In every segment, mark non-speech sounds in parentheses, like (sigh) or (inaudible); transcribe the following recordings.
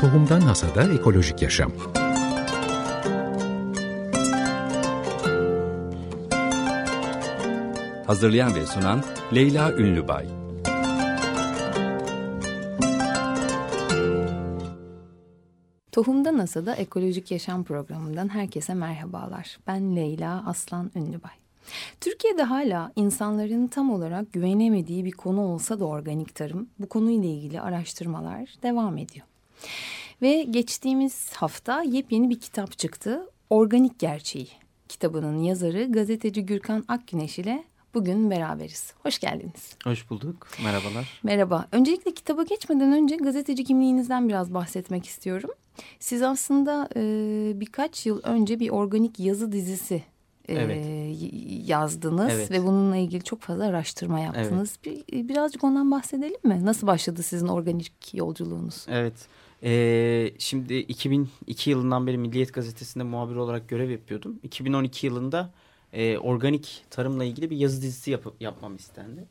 Tohumdan Hasada Ekolojik Yaşam Hazırlayan ve sunan Leyla Ünlübay Tohumda NASA'da Ekolojik Yaşam programından herkese merhabalar. Ben Leyla Aslan Ünlübay. Türkiye'de hala insanların tam olarak güvenemediği bir konu olsa da organik tarım, bu konuyla ilgili araştırmalar devam ediyor. Ve geçtiğimiz hafta yepyeni bir kitap çıktı. Organik Gerçeği kitabının yazarı gazeteci Gürkan Akgüneş ile bugün beraberiz. Hoş geldiniz. Hoş bulduk. Merhabalar. Merhaba. Öncelikle kitaba geçmeden önce gazeteci kimliğinizden biraz bahsetmek istiyorum. Siz aslında e, birkaç yıl önce bir organik yazı dizisi e, evet. yazdınız evet. ve bununla ilgili çok fazla araştırma yaptınız. Evet. Bir, birazcık ondan bahsedelim mi? Nasıl başladı sizin organik yolculuğunuz? Evet. Ee, şimdi 2002 yılından beri Milliyet Gazetesi'nde muhabir olarak görev yapıyordum. 2012 yılında e, organik tarımla ilgili bir yazı dizisi yap yapmam istendi.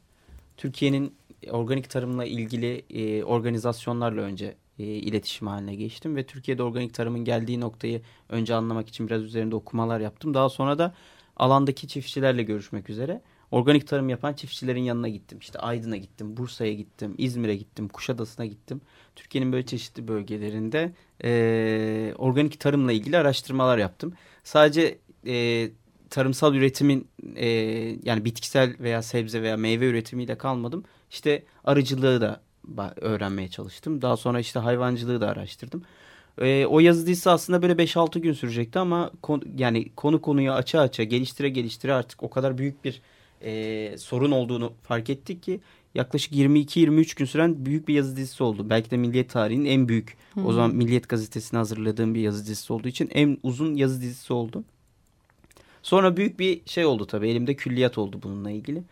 Türkiye'nin organik tarımla ilgili e, organizasyonlarla önce e, iletişim haline geçtim ve Türkiye'de organik tarımın geldiği noktayı önce anlamak için biraz üzerinde okumalar yaptım. Daha sonra da alandaki çiftçilerle görüşmek üzere organik tarım yapan çiftçilerin yanına gittim. İşte Aydın'a gittim, Bursa'ya gittim, İzmir'e gittim, Kuşadası'na gittim. Türkiye'nin böyle çeşitli bölgelerinde e, organik tarımla ilgili araştırmalar yaptım. Sadece e, tarımsal üretimin e, yani bitkisel veya sebze veya meyve üretimiyle kalmadım. İşte arıcılığı da öğrenmeye çalıştım. Daha sonra işte hayvancılığı da araştırdım. E, o yazı dizisi aslında böyle 5-6 gün sürecekti ama konu, yani konu konuyu açı açı geliştire geliştire artık o kadar büyük bir e, sorun olduğunu fark ettik ki yaklaşık 22-23 gün süren büyük bir yazı dizisi oldu. Belki de Milliyet tarihinin en büyük hmm. o zaman Milliyet gazetesine hazırladığım bir yazı dizisi olduğu için en uzun yazı dizisi oldu. Sonra büyük bir şey oldu tabii elimde külliyat oldu bununla ilgili.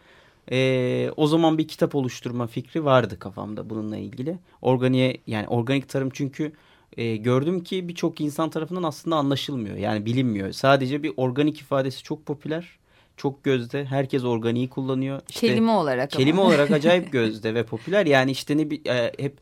Ee, o zaman bir kitap oluşturma fikri vardı kafamda bununla ilgili. Organiye yani organik tarım çünkü e, gördüm ki birçok insan tarafından aslında anlaşılmıyor. Yani bilinmiyor. Sadece bir organik ifadesi çok popüler. Çok gözde. Herkes organiği kullanıyor. İşte, kelime olarak Kelime ama. olarak (laughs) acayip gözde ve popüler. Yani işte ne bir e, hep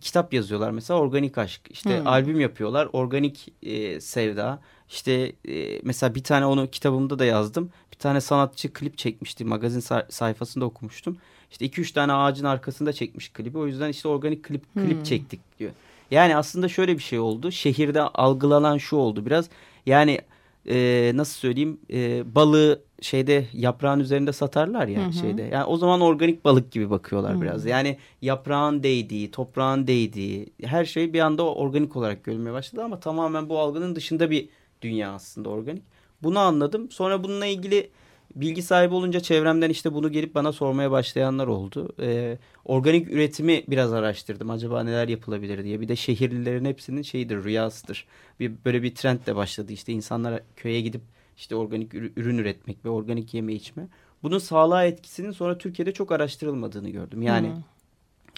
kitap yazıyorlar mesela organik aşk. İşte hmm. albüm yapıyorlar organik e, sevda. İşte e, mesela bir tane onu kitabımda da yazdım. Bir tane sanatçı klip çekmişti. Magazin sayfasında okumuştum. İşte iki üç tane ağacın arkasında çekmiş klibi. O yüzden işte organik klip klip hmm. çektik diyor. Yani aslında şöyle bir şey oldu. Şehirde algılanan şu oldu biraz. Yani e, nasıl söyleyeyim e, balığı şeyde yaprağın üzerinde satarlar ya hı hı. şeyde. Yani o zaman organik balık gibi bakıyorlar hı. biraz. Yani yaprağın değdiği, toprağın değdiği her şey bir anda organik olarak görülmeye başladı ama tamamen bu algının dışında bir dünya aslında organik. Bunu anladım. Sonra bununla ilgili bilgi sahibi olunca çevremden işte bunu gelip bana sormaya başlayanlar oldu. Ee, organik üretimi biraz araştırdım. Acaba neler yapılabilir diye. Bir de şehirlilerin hepsinin şeyidir, rüyasıdır. Bir, böyle bir trend de başladı. İşte insanlar köye gidip işte organik ürün üretmek ve organik yeme içme. Bunun sağlığa etkisinin sonra Türkiye'de çok araştırılmadığını gördüm. Yani hmm.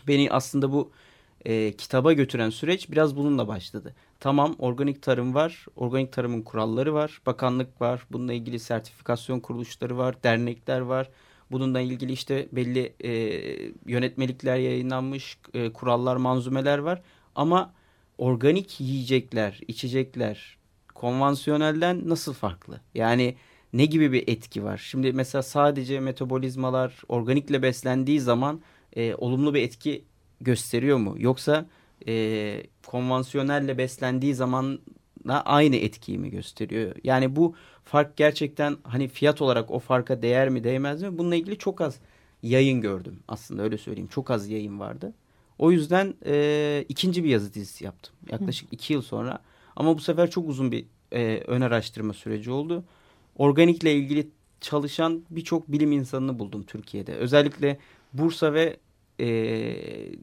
beni aslında bu e, kitaba götüren süreç biraz bununla başladı. Tamam organik tarım var, organik tarımın kuralları var, bakanlık var, bununla ilgili sertifikasyon kuruluşları var, dernekler var. Bununla ilgili işte belli e, yönetmelikler yayınlanmış, e, kurallar, manzumeler var. Ama organik yiyecekler, içecekler konvansiyonelden nasıl farklı? Yani ne gibi bir etki var? Şimdi mesela sadece metabolizmalar organikle beslendiği zaman e, olumlu bir etki gösteriyor mu? Yoksa e, konvansiyonelle beslendiği zaman aynı etkiyi mi gösteriyor? Yani bu fark gerçekten hani fiyat olarak o farka değer mi değmez mi? Bununla ilgili çok az yayın gördüm aslında öyle söyleyeyim. Çok az yayın vardı. O yüzden e, ikinci bir yazı dizisi yaptım. Yaklaşık Hı. iki yıl sonra. Ama bu sefer çok uzun bir e, ön araştırma süreci oldu. Organikle ilgili çalışan birçok bilim insanını buldum Türkiye'de. Özellikle Bursa ve e,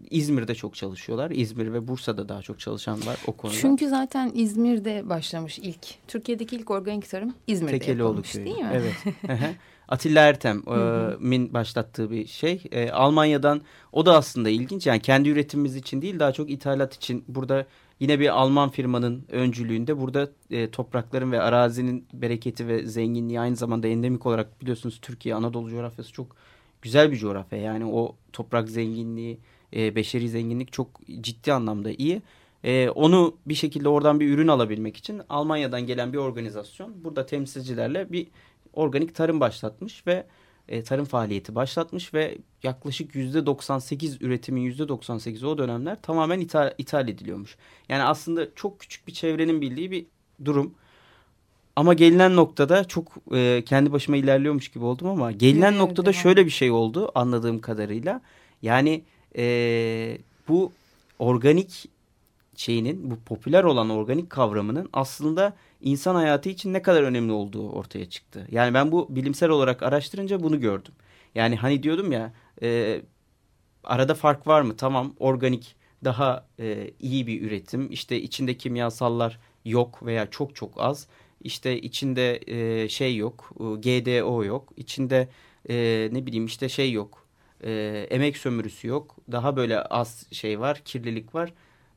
İzmir'de çok çalışıyorlar. İzmir ve Bursa'da daha çok çalışan var o konuda. Çünkü zaten İzmir'de başlamış ilk. Türkiye'deki ilk organik tarım İzmir'de Tekelioğlu yapılmış köyü. değil mi? Evet. (laughs) Atilla Ertem'in başlattığı bir şey. E, Almanya'dan o da aslında ilginç. Yani kendi üretimimiz için değil daha çok ithalat için. Burada yine bir Alman firmanın öncülüğünde burada e, toprakların ve arazinin bereketi ve zenginliği aynı zamanda endemik olarak biliyorsunuz Türkiye Anadolu coğrafyası çok güzel bir coğrafya. Yani o toprak zenginliği, e, beşeri zenginlik çok ciddi anlamda iyi. E, onu bir şekilde oradan bir ürün alabilmek için Almanya'dan gelen bir organizasyon burada temsilcilerle bir organik tarım başlatmış ve e, tarım faaliyeti başlatmış ve yaklaşık yüzde 98 üretimin yüzde 98 o dönemler tamamen ithal, ithal ediliyormuş. Yani aslında çok küçük bir çevrenin bildiği bir durum. Ama gelinen noktada çok e, kendi başıma ilerliyormuş gibi oldum ama gelinen evet, noktada evet. şöyle bir şey oldu anladığım kadarıyla. Yani e, bu organik şeyinin bu popüler olan organik kavramının aslında insan hayatı için ne kadar önemli olduğu ortaya çıktı. Yani ben bu bilimsel olarak araştırınca bunu gördüm. Yani hani diyordum ya e, arada fark var mı? Tamam organik daha e, iyi bir üretim. İşte içinde kimyasallar yok veya çok çok az. İşte içinde e, şey yok, GDO yok. İçinde e, ne bileyim işte şey yok, e, emek sömürüsü yok. Daha böyle az şey var, kirlilik var.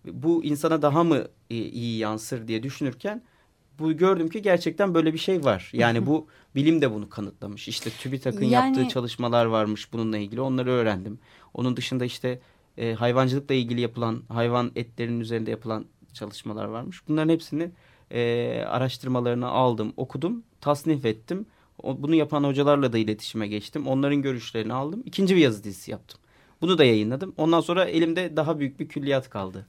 Bu insana daha mı iyi yansır diye düşünürken bu gördüm ki gerçekten böyle bir şey var. Yani bu (laughs) bilim de bunu kanıtlamış. İşte TÜBİTAK'ın yani... yaptığı çalışmalar varmış bununla ilgili. Onları öğrendim. Onun dışında işte e, hayvancılıkla ilgili yapılan hayvan etlerinin üzerinde yapılan çalışmalar varmış. Bunların hepsini e, araştırmalarını aldım, okudum, tasnif ettim. O, bunu yapan hocalarla da iletişime geçtim. Onların görüşlerini aldım. İkinci bir yazı dizisi yaptım. Bunu da yayınladım. Ondan sonra elimde daha büyük bir külliyat kaldı.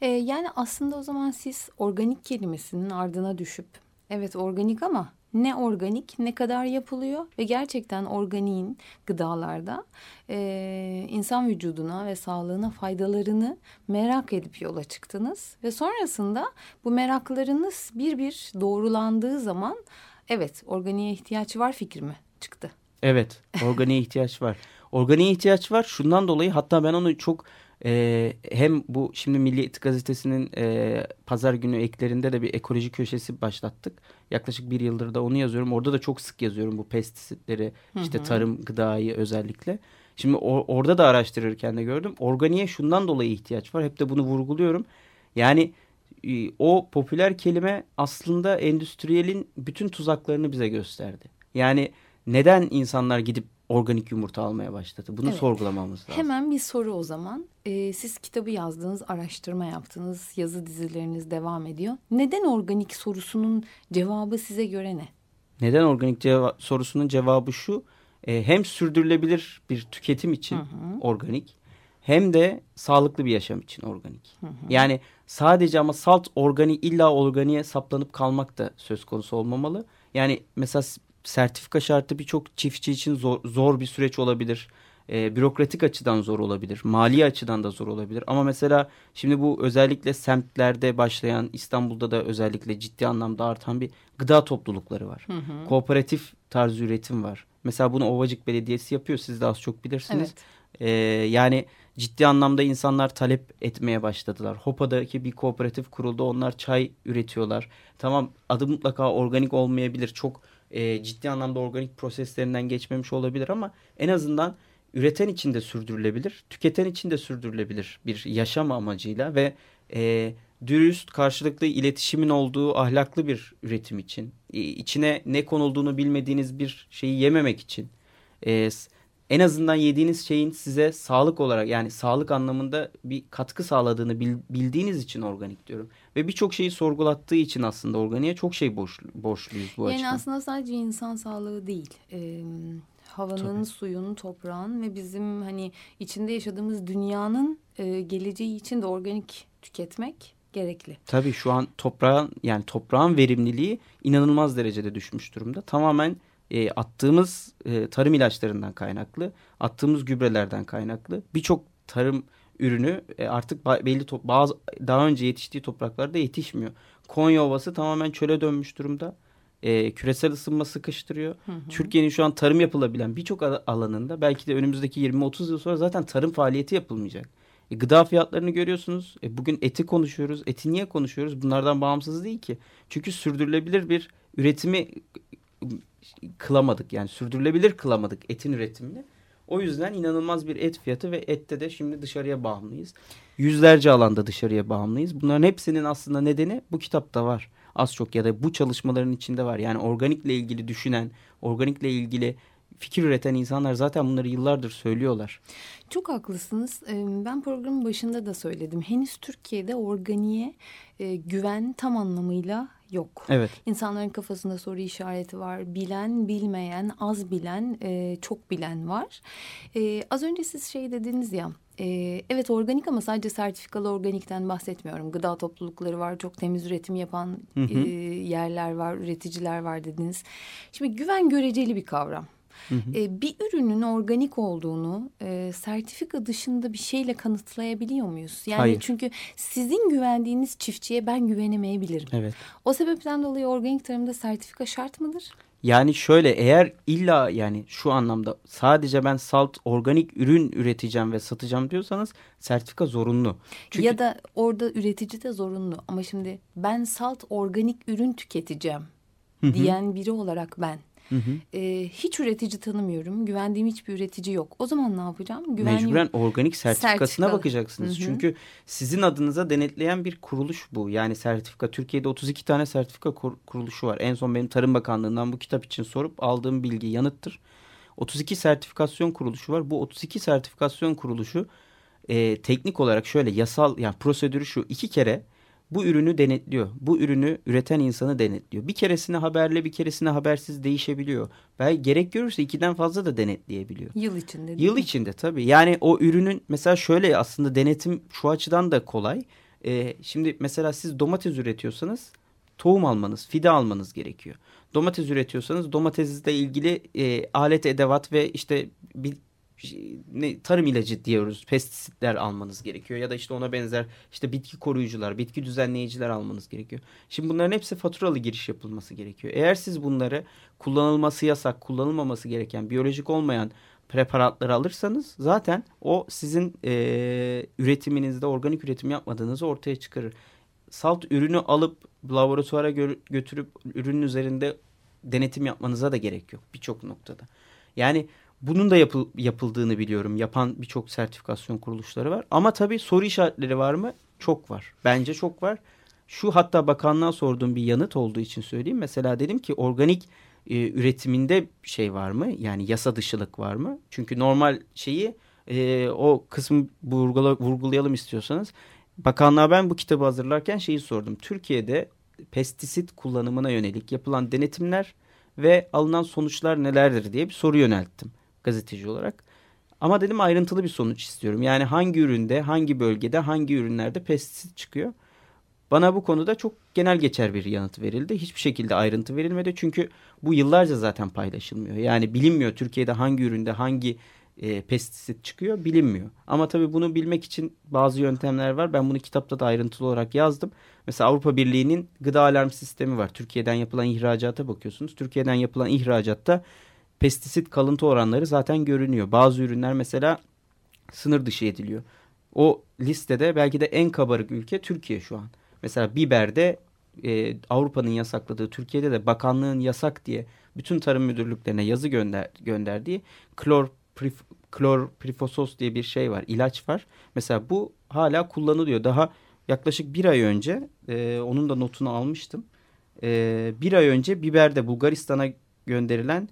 Ee, yani aslında o zaman siz organik kelimesinin ardına düşüp evet organik ama ne organik ne kadar yapılıyor ve gerçekten organiğin gıdalarda e, insan vücuduna ve sağlığına faydalarını merak edip yola çıktınız ve sonrasında bu meraklarınız bir bir doğrulandığı zaman evet organiğe ihtiyaç var fikri mi çıktı? Evet organiğe ihtiyaç var. Organiğe ihtiyaç var şundan dolayı hatta ben onu çok e, hem bu şimdi Milliyet Gazetesi'nin e, pazar günü eklerinde de bir ekoloji köşesi başlattık. Yaklaşık bir yıldır da onu yazıyorum. Orada da çok sık yazıyorum bu pestisitleri, hı hı. işte tarım, gıdayı özellikle. Şimdi or, orada da araştırırken de gördüm. Organiğe şundan dolayı ihtiyaç var. Hep de bunu vurguluyorum. Yani e, o popüler kelime aslında endüstriyelin bütün tuzaklarını bize gösterdi. Yani neden insanlar gidip organik yumurta almaya başladı. Bunu evet. sorgulamamız lazım. Hemen bir soru o zaman. Ee, siz kitabı yazdınız, araştırma yaptınız, yazı dizileriniz devam ediyor. Neden organik sorusunun cevabı size göre ne? Neden organik ceva sorusunun cevabı şu. E, hem sürdürülebilir bir tüketim için hı hı. organik hem de sağlıklı bir yaşam için organik. Hı hı. Yani sadece ama salt organik illa organiğe saplanıp kalmak da söz konusu olmamalı. Yani mesela sertifika şartı birçok çiftçi için zor, zor bir süreç olabilir. E, bürokratik açıdan zor olabilir. Mali açıdan da zor olabilir. Ama mesela şimdi bu özellikle semtlerde başlayan İstanbul'da da özellikle ciddi anlamda artan bir gıda toplulukları var. Hı hı. Kooperatif tarzı üretim var. Mesela bunu Ovacık Belediyesi yapıyor. Siz de az çok bilirsiniz. Evet. E, yani ciddi anlamda insanlar talep etmeye başladılar. Hopa'daki bir kooperatif kuruldu. Onlar çay üretiyorlar. Tamam adı mutlaka organik olmayabilir. Çok e, ciddi anlamda organik proseslerinden geçmemiş olabilir ama en azından üreten için de sürdürülebilir, tüketen için de sürdürülebilir bir yaşam amacıyla ve e, dürüst, karşılıklı iletişimin olduğu ahlaklı bir üretim için, e, içine ne konulduğunu bilmediğiniz bir şeyi yememek için, e, en azından yediğiniz şeyin size sağlık olarak yani sağlık anlamında bir katkı sağladığını bildiğiniz için organik diyorum. Ve birçok şeyi sorgulattığı için aslında organiğe çok şey borç, borçluyuz bu yani açıdan. Yani aslında sadece insan sağlığı değil. Ee, havanın, Tabii. suyun, toprağın ve bizim hani içinde yaşadığımız dünyanın e, geleceği için de organik tüketmek gerekli. Tabii şu an toprağın yani toprağın verimliliği inanılmaz derecede düşmüş durumda. Tamamen e, attığımız e, tarım ilaçlarından kaynaklı, attığımız gübrelerden kaynaklı birçok tarım ürünü e, artık belli bazı daha önce yetiştiği topraklarda yetişmiyor. Konya Ovası tamamen çöle dönmüş durumda. E, küresel ısınma sıkıştırıyor. Türkiye'nin şu an tarım yapılabilen birçok alanında belki de önümüzdeki 20-30 yıl sonra zaten tarım faaliyeti yapılmayacak. E, gıda fiyatlarını görüyorsunuz. E, bugün eti konuşuyoruz. Eti niye konuşuyoruz? Bunlardan bağımsız değil ki. Çünkü sürdürülebilir bir üretimi kılamadık. Yani sürdürülebilir kılamadık etin üretimini. O yüzden inanılmaz bir et fiyatı ve ette de şimdi dışarıya bağımlıyız. Yüzlerce alanda dışarıya bağımlıyız. Bunların hepsinin aslında nedeni bu kitapta var. Az çok ya da bu çalışmaların içinde var. Yani organikle ilgili düşünen, organikle ilgili fikir üreten insanlar zaten bunları yıllardır söylüyorlar. Çok haklısınız. Ben programın başında da söyledim. Henüz Türkiye'de organiğe güven tam anlamıyla yok. Evet. İnsanların kafasında soru işareti var. Bilen, bilmeyen, az bilen, çok bilen var. Az önce siz şey dediniz ya ee, evet organik ama sadece sertifikalı organikten bahsetmiyorum. Gıda toplulukları var, çok temiz üretim yapan hı hı. E, yerler var, üreticiler var dediniz. Şimdi güven göreceli bir kavram. Hı hı. E, bir ürünün organik olduğunu e, sertifika dışında bir şeyle kanıtlayabiliyor muyuz? Yani Hayır. çünkü sizin güvendiğiniz çiftçiye ben güvenemeyebilirim. Evet. O sebepten dolayı organik tarımda sertifika şart mıdır? Yani şöyle eğer illa yani şu anlamda sadece ben salt organik ürün üreteceğim ve satacağım diyorsanız sertifika zorunlu. Çünkü... Ya da orada üretici de zorunlu ama şimdi ben salt organik ürün tüketeceğim diyen biri olarak ben Hı hı. E, hiç üretici tanımıyorum. Güvendiğim hiçbir üretici yok. O zaman ne yapacağım? Güvenliğim... Mecburen organik sertifikasına Sertifikalı. bakacaksınız. Hı hı. Çünkü sizin adınıza denetleyen bir kuruluş bu. Yani sertifika. Türkiye'de 32 tane sertifika kur kuruluşu var. En son benim Tarım Bakanlığı'ndan bu kitap için sorup aldığım bilgi yanıttır. 32 sertifikasyon kuruluşu var. Bu 32 sertifikasyon kuruluşu e, teknik olarak şöyle yasal yani prosedürü şu iki kere bu ürünü denetliyor. Bu ürünü üreten insanı denetliyor. Bir keresine haberle bir keresine habersiz değişebiliyor. Belki gerek görürse ikiden fazla da denetleyebiliyor. Yıl içinde. Yıl mi? içinde tabii. Yani o ürünün mesela şöyle aslında denetim şu açıdan da kolay. Ee, şimdi mesela siz domates üretiyorsanız tohum almanız, fide almanız gerekiyor. Domates üretiyorsanız domatesle ilgili e, alet edevat ve işte bir ne, tarım ilacı diyoruz. Pestisitler almanız gerekiyor ya da işte ona benzer işte bitki koruyucular, bitki düzenleyiciler almanız gerekiyor. Şimdi bunların hepsi faturalı giriş yapılması gerekiyor. Eğer siz bunları kullanılması yasak, kullanılmaması gereken biyolojik olmayan preparatları alırsanız zaten o sizin e, üretiminizde organik üretim yapmadığınızı ortaya çıkarır. Salt ürünü alıp laboratuvara gö götürüp ürünün üzerinde denetim yapmanıza da gerek yok birçok noktada. Yani bunun da yapıl, yapıldığını biliyorum. Yapan birçok sertifikasyon kuruluşları var. Ama tabii soru işaretleri var mı? Çok var. Bence çok var. Şu hatta bakanlığa sorduğum bir yanıt olduğu için söyleyeyim. Mesela dedim ki organik e, üretiminde şey var mı? Yani yasa dışılık var mı? Çünkü normal şeyi e, o kısmı vurgula, vurgulayalım istiyorsanız. Bakanlığa ben bu kitabı hazırlarken şeyi sordum. Türkiye'de pestisit kullanımına yönelik yapılan denetimler ve alınan sonuçlar nelerdir diye bir soru yönelttim gazeteci olarak. Ama dedim ayrıntılı bir sonuç istiyorum. Yani hangi üründe, hangi bölgede, hangi ürünlerde pestisit çıkıyor. Bana bu konuda çok genel geçer bir yanıt verildi. Hiçbir şekilde ayrıntı verilmedi. Çünkü bu yıllarca zaten paylaşılmıyor. Yani bilinmiyor Türkiye'de hangi üründe hangi e, pestisit çıkıyor bilinmiyor. Ama tabii bunu bilmek için bazı yöntemler var. Ben bunu kitapta da ayrıntılı olarak yazdım. Mesela Avrupa Birliği'nin gıda alarm sistemi var. Türkiye'den yapılan ihracata bakıyorsunuz. Türkiye'den yapılan ihracatta pestisit kalıntı oranları zaten görünüyor. Bazı ürünler mesela sınır dışı ediliyor. O listede belki de en kabarık ülke Türkiye şu an. Mesela biberde e, Avrupa'nın yasakladığı Türkiye'de de bakanlığın yasak diye bütün tarım müdürlüklerine yazı gönder, gönderdiği klor prif, klorprifosos diye bir şey var, ilaç var. Mesela bu hala kullanılıyor. Daha yaklaşık bir ay önce e, onun da notunu almıştım. E, bir ay önce biberde Bulgaristan'a gönderilen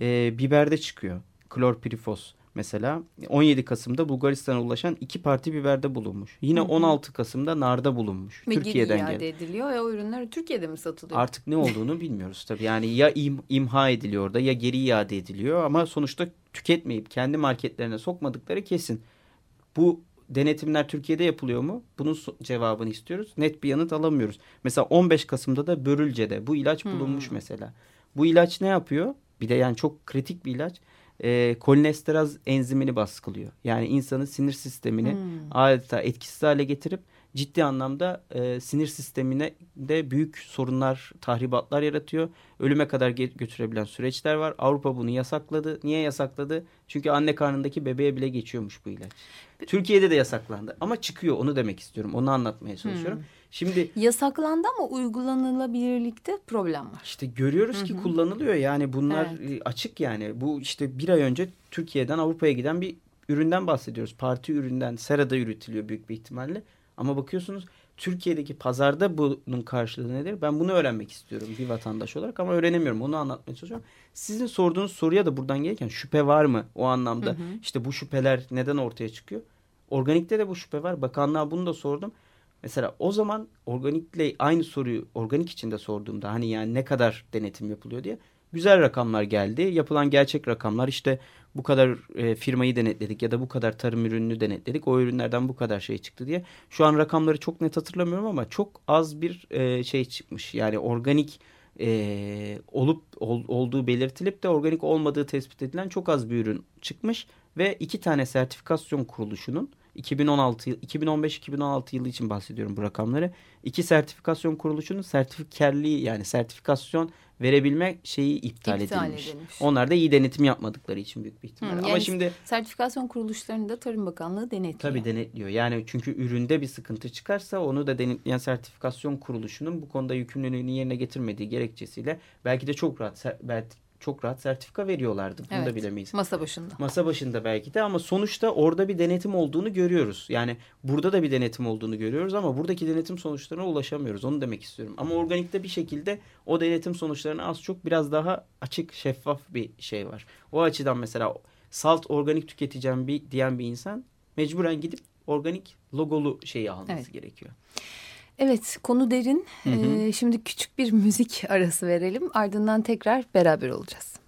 e, biberde çıkıyor. Klorpirifos mesela 17 Kasım'da Bulgaristan'a ulaşan iki parti biberde bulunmuş. Yine hı hı. 16 Kasım'da narda bulunmuş. Ve Türkiye'den iade ediliyor ve o ürünler Türkiye'de mi satılıyor? Artık ne olduğunu (laughs) bilmiyoruz tabii. Yani ya im, imha ediliyor orada ya geri iade ediliyor ama sonuçta tüketmeyip kendi marketlerine sokmadıkları kesin. Bu denetimler Türkiye'de yapılıyor mu? Bunun cevabını istiyoruz. Net bir yanıt alamıyoruz. Mesela 15 Kasım'da da Börülce'de bu ilaç bulunmuş hmm. mesela. Bu ilaç ne yapıyor? Bir de yani çok kritik bir ilaç. E, kolinesteraz enzimini baskılıyor. Yani insanın sinir sistemini hmm. adeta etkisiz hale getirip ciddi anlamda e, sinir sistemine de büyük sorunlar, tahribatlar yaratıyor. Ölüme kadar götürebilen süreçler var. Avrupa bunu yasakladı. Niye yasakladı? Çünkü anne karnındaki bebeğe bile geçiyormuş bu ilaç. Türkiye'de de yasaklandı ama çıkıyor onu demek istiyorum. Onu anlatmaya çalışıyorum. Hmm. Şimdi yasaklandı ama uygulanılabilirlikte problem var. İşte görüyoruz Hı -hı. ki kullanılıyor. Yani bunlar evet. E, açık yani. Bu işte bir ay önce Türkiye'den Avrupa'ya giden bir üründen bahsediyoruz. Parti üründen serada üretiliyor büyük bir ihtimalle. Ama bakıyorsunuz Türkiye'deki pazarda bunun karşılığı nedir? Ben bunu öğrenmek istiyorum bir vatandaş olarak ama öğrenemiyorum. Onu anlatmaya çalışıyorum. Sizin sorduğunuz soruya da buradan gelirken şüphe var mı o anlamda? Hı hı. İşte bu şüpheler neden ortaya çıkıyor? Organikte de bu şüphe var. Bakanlığa bunu da sordum. Mesela o zaman organikle aynı soruyu organik içinde sorduğumda hani yani ne kadar denetim yapılıyor diye güzel rakamlar geldi. Yapılan gerçek rakamlar işte bu kadar e, firmayı denetledik ya da bu kadar tarım ürününü denetledik. O ürünlerden bu kadar şey çıktı diye. Şu an rakamları çok net hatırlamıyorum ama çok az bir e, şey çıkmış. Yani organik e, olup ol, olduğu belirtilip de organik olmadığı tespit edilen çok az bir ürün çıkmış ve iki tane sertifikasyon kuruluşunun 2016 2015-2016 yılı için bahsediyorum bu rakamları. İki sertifikasyon kuruluşunun sertifikerliği yani sertifikasyon verebilme şeyi iptal, iptal edilmiş. edilmiş. Onlar da iyi denetim yapmadıkları için büyük bir ihtimal. Hı, yani Ama şimdi sertifikasyon kuruluşlarını da Tarım Bakanlığı denetliyor. Tabii denetliyor. Yani çünkü üründe bir sıkıntı çıkarsa onu da denetleyen sertifikasyon kuruluşunun bu konuda yükümlülüğünü yerine getirmediği gerekçesiyle belki de çok rahat belki çok rahat sertifika veriyorlardı. Bunu evet, da bilemeyiz. Masa başında. Masa başında belki de ama sonuçta orada bir denetim olduğunu görüyoruz. Yani burada da bir denetim olduğunu görüyoruz ama buradaki denetim sonuçlarına ulaşamıyoruz. Onu demek istiyorum. Ama organikte bir şekilde o denetim sonuçlarına az çok biraz daha açık, şeffaf bir şey var. O açıdan mesela salt organik tüketeceğim bir diyen bir insan mecburen gidip organik logolu şeyi alması evet. gerekiyor. Evet konu derin. Hı hı. Ee, şimdi küçük bir müzik arası verelim. Ardından tekrar beraber olacağız.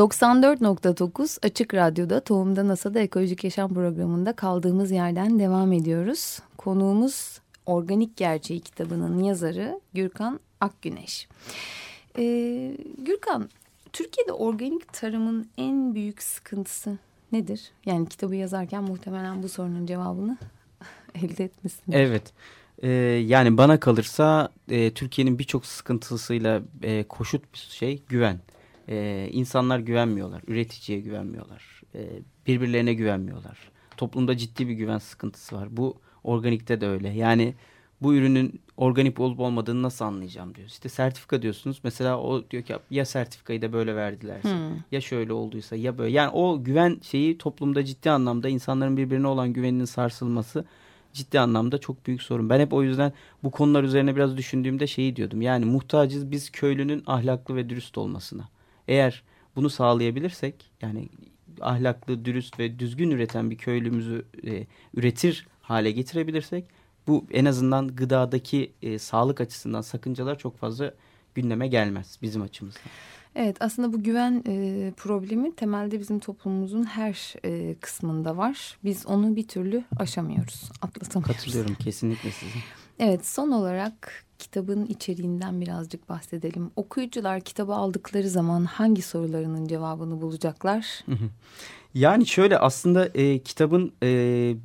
94.9 Açık Radyo'da Tohumda NASA'da Ekolojik Yaşam programında kaldığımız yerden devam ediyoruz. Konuğumuz Organik Gerçeği kitabının yazarı Gürkan Akgüneş. Ee, Gürkan, Türkiye'de organik tarımın en büyük sıkıntısı nedir? Yani kitabı yazarken muhtemelen bu sorunun cevabını (laughs) elde etmişsin. Evet. Ee, yani bana kalırsa e, Türkiye'nin birçok sıkıntısıyla e, koşut bir şey güven. E, insanlar güvenmiyorlar. Üreticiye güvenmiyorlar. E, birbirlerine güvenmiyorlar. Toplumda ciddi bir güven sıkıntısı var. Bu organikte de öyle. Yani bu ürünün organik olup olmadığını nasıl anlayacağım diyor. İşte sertifika diyorsunuz. Mesela o diyor ki ya sertifikayı da böyle verdilerse hmm. ya şöyle olduysa ya böyle. Yani o güven şeyi toplumda ciddi anlamda insanların birbirine olan güveninin sarsılması ciddi anlamda çok büyük sorun. Ben hep o yüzden bu konular üzerine biraz düşündüğümde şeyi diyordum. Yani muhtacız biz köylünün ahlaklı ve dürüst olmasına. Eğer bunu sağlayabilirsek yani ahlaklı, dürüst ve düzgün üreten bir köylümüzü e, üretir hale getirebilirsek bu en azından gıdadaki e, sağlık açısından sakıncalar çok fazla gündeme gelmez bizim açımızdan. Evet aslında bu güven e, problemi temelde bizim toplumumuzun her e, kısmında var. Biz onu bir türlü aşamıyoruz, atlatamıyoruz. Katılıyorum kesinlikle size. Evet son olarak kitabın içeriğinden birazcık bahsedelim. Okuyucular kitabı aldıkları zaman hangi sorularının cevabını bulacaklar? Yani şöyle aslında e, kitabın e,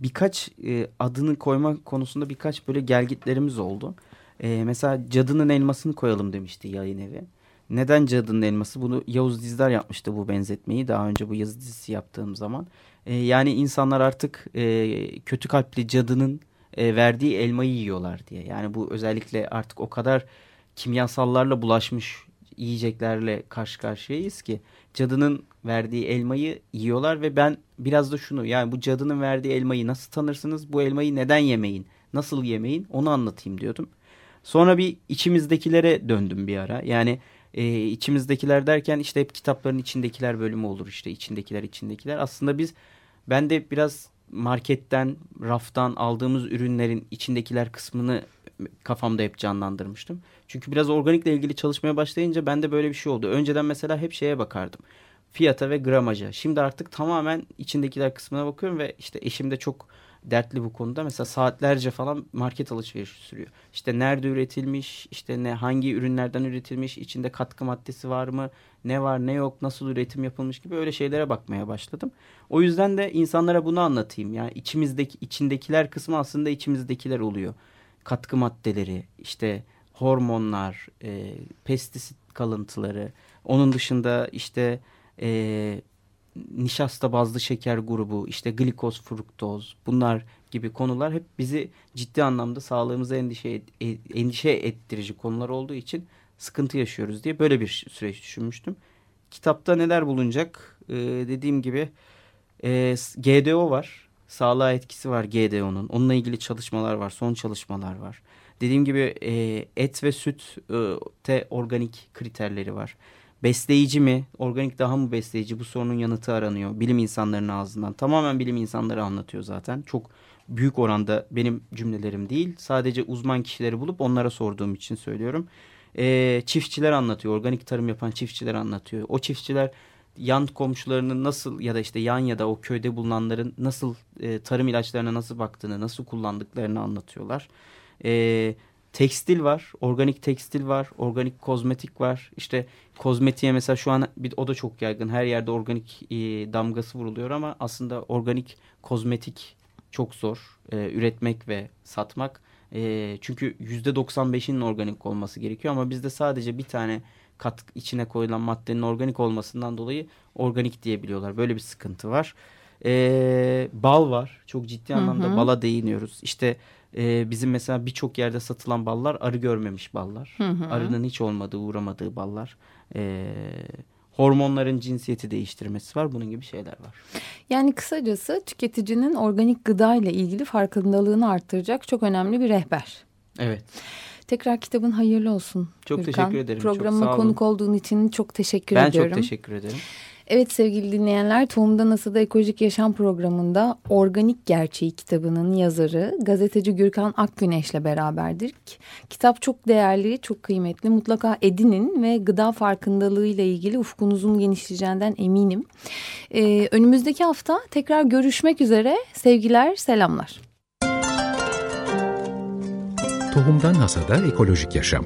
birkaç e, adını koyma konusunda birkaç böyle gelgitlerimiz oldu. E, mesela cadının elmasını koyalım demişti yayın evi. Neden cadının elması? Bunu Yavuz Dizdar yapmıştı bu benzetmeyi daha önce bu yazı dizisi yaptığım zaman. E, yani insanlar artık e, kötü kalpli cadının e, verdiği elmayı yiyorlar diye. Yani bu özellikle artık o kadar kimyasallarla bulaşmış yiyeceklerle karşı karşıyayız ki cadının verdiği elmayı yiyorlar ve ben biraz da şunu yani bu cadının verdiği elmayı nasıl tanırsınız? Bu elmayı neden yemeyin? Nasıl yemeyin? Onu anlatayım diyordum. Sonra bir içimizdekilere döndüm bir ara. Yani e, içimizdekiler derken işte hep kitapların içindekiler bölümü olur işte içindekiler içindekiler. Aslında biz ben de biraz marketten, raftan aldığımız ürünlerin içindekiler kısmını kafamda hep canlandırmıştım. Çünkü biraz organikle ilgili çalışmaya başlayınca bende böyle bir şey oldu. Önceden mesela hep şeye bakardım. Fiyata ve gramaja. Şimdi artık tamamen içindekiler kısmına bakıyorum ve işte eşim de çok dertli bu konuda. Mesela saatlerce falan market alışverişi sürüyor. İşte nerede üretilmiş, işte ne hangi ürünlerden üretilmiş, içinde katkı maddesi var mı, ne var ne yok, nasıl üretim yapılmış gibi öyle şeylere bakmaya başladım. O yüzden de insanlara bunu anlatayım. Yani içimizdeki içindekiler kısmı aslında içimizdekiler oluyor. Katkı maddeleri, işte hormonlar, e, pestisit kalıntıları, onun dışında işte e, nişasta bazlı şeker grubu, işte glikoz, fruktoz bunlar gibi konular hep bizi ciddi anlamda sağlığımıza endişe, e, endişe ettirici konular olduğu için sıkıntı yaşıyoruz diye böyle bir süreç düşünmüştüm. Kitapta neler bulunacak? Ee, dediğim gibi e, GDO var. Sağlığa etkisi var GDO'nun. Onunla ilgili çalışmalar var. Son çalışmalar var. Dediğim gibi e, et ve süt e, te organik kriterleri var. Besleyici mi? Organik daha mı besleyici? Bu sorunun yanıtı aranıyor. Bilim insanlarının ağzından. Tamamen bilim insanları anlatıyor zaten. Çok büyük oranda benim cümlelerim değil. Sadece uzman kişileri bulup onlara sorduğum için söylüyorum. E, çiftçiler anlatıyor. Organik tarım yapan çiftçiler anlatıyor. O çiftçiler yan komşularının nasıl ya da işte yan ya da o köyde bulunanların nasıl e, tarım ilaçlarına nasıl baktığını, nasıl kullandıklarını anlatıyorlar. E, tekstil var, organik tekstil var, organik kozmetik var. İşte kozmetiğe mesela şu an bir, o da çok yaygın. Her yerde organik e, damgası vuruluyor ama aslında organik kozmetik çok zor e, üretmek ve satmak. E, çünkü yüzde 95'inin organik olması gerekiyor ama bizde sadece bir tane kat içine koyulan maddenin organik olmasından dolayı organik diyebiliyorlar. Böyle bir sıkıntı var. E, bal var. Çok ciddi anlamda hı hı. bala değiniyoruz. İşte e, bizim mesela birçok yerde satılan ballar arı görmemiş ballar. Hı hı. Arının hiç olmadığı, uğramadığı ballar. E, hormonların cinsiyeti değiştirmesi var. Bunun gibi şeyler var. Yani kısacası tüketicinin organik gıda ile ilgili farkındalığını arttıracak çok önemli bir rehber. Evet. Tekrar kitabın hayırlı olsun. Çok Gürkan. teşekkür ederim. Programıma konuk olduğun için çok teşekkür ben ediyorum. Ben çok teşekkür ederim. Evet sevgili dinleyenler Tohumda NASA'da Ekolojik Yaşam programında Organik Gerçeği kitabının yazarı gazeteci Gürkan Akgüneş'le beraberdik. Kitap çok değerli, çok kıymetli. Mutlaka edinin ve gıda farkındalığı ile ilgili ufkunuzun genişleyeceğinden eminim. Ee, önümüzdeki hafta tekrar görüşmek üzere. Sevgiler, selamlar. Tohumdan Hasada Ekolojik Yaşam